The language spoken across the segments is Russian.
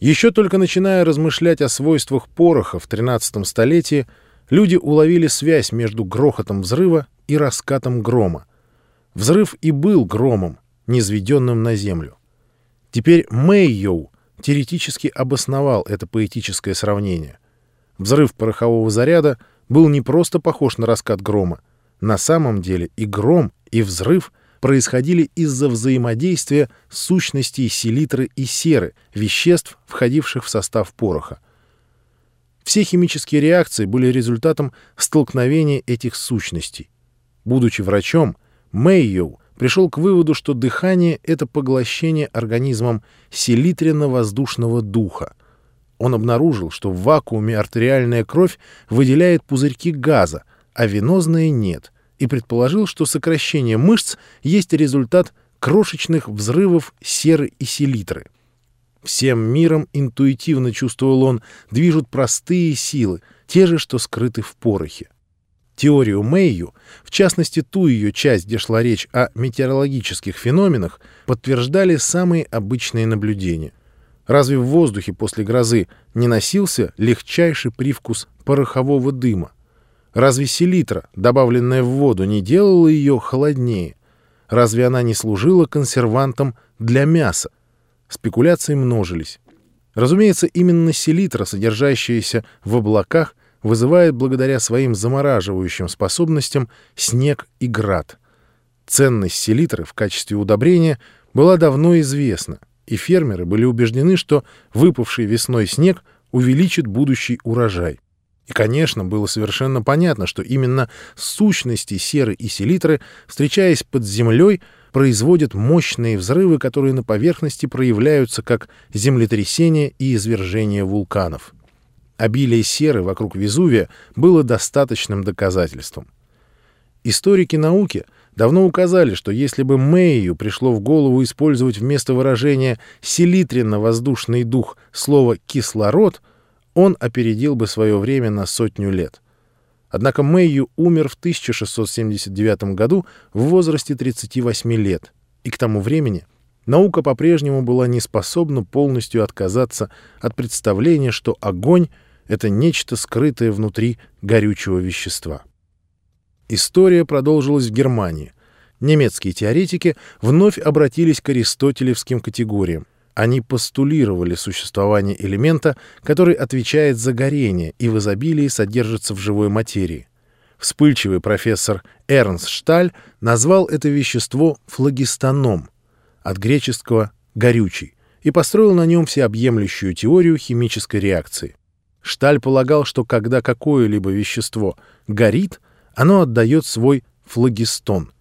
Еще только начиная размышлять о свойствах пороха в 13 столетии, люди уловили связь между грохотом взрыва и раскатом грома. Взрыв и был громом, низведенным на землю. Теперь Мэйоу теоретически обосновал это поэтическое сравнение. Взрыв порохового заряда был не просто похож на раскат грома. На самом деле и гром, и взрыв происходили из-за взаимодействия сущностей селитры и серы, веществ, входивших в состав пороха. Все химические реакции были результатом столкновения этих сущностей. Будучи врачом, Мэйоу пришел к выводу, что дыхание — это поглощение организмом селитренно-воздушного духа. Он обнаружил, что в вакууме артериальная кровь выделяет пузырьки газа, а венозная — нет — и предположил, что сокращение мышц есть результат крошечных взрывов серы и селитры. Всем миром, интуитивно чувствовал он, движут простые силы, те же, что скрыты в порохе. Теорию Мэйю, в частности ту ее часть, где шла речь о метеорологических феноменах, подтверждали самые обычные наблюдения. Разве в воздухе после грозы не носился легчайший привкус порохового дыма? Разве селитра, добавленная в воду, не делала ее холоднее? Разве она не служила консервантом для мяса? Спекуляции множились. Разумеется, именно селитра, содержащаяся в облаках, вызывает благодаря своим замораживающим способностям снег и град. Ценность селитры в качестве удобрения была давно известна, и фермеры были убеждены, что выпавший весной снег увеличит будущий урожай. И, конечно, было совершенно понятно, что именно сущности серы и селитры, встречаясь под землей, производят мощные взрывы, которые на поверхности проявляются как землетрясения и извержения вулканов. Обилие серы вокруг Везувия было достаточным доказательством. Историки науки давно указали, что если бы Мэйю пришло в голову использовать вместо выражения «селитренно-воздушный дух» слово «кислород», он опередил бы свое время на сотню лет. Однако Мэйю умер в 1679 году в возрасте 38 лет, и к тому времени наука по-прежнему была не способна полностью отказаться от представления, что огонь — это нечто скрытое внутри горючего вещества. История продолжилась в Германии. Немецкие теоретики вновь обратились к аристотелевским категориям — они постулировали существование элемента, который отвечает за горение и в изобилии содержится в живой материи. Вспыльчивый профессор Эрнст Шталь назвал это вещество флагистоном, от греческого «горючий», и построил на нем всеобъемлющую теорию химической реакции. Шталь полагал, что когда какое-либо вещество горит, оно отдает свой флагистон —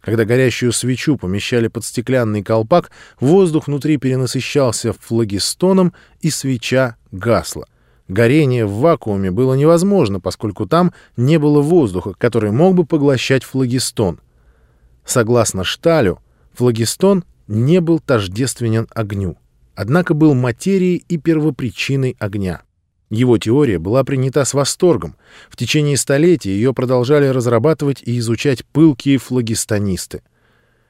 когда горящую свечу помещали под стеклянный колпак, воздух внутри перенасыщался флагистоном, и свеча гасла. Горение в вакууме было невозможно, поскольку там не было воздуха, который мог бы поглощать флагистон. Согласно Шталю, флагистон не был тождественен огню, однако был материей и первопричиной огня. Его теория была принята с восторгом. В течение столетий ее продолжали разрабатывать и изучать пылкие флагистонисты.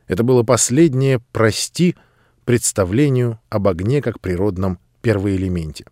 Это было последнее «прости» представлению об огне как природном первоэлементе.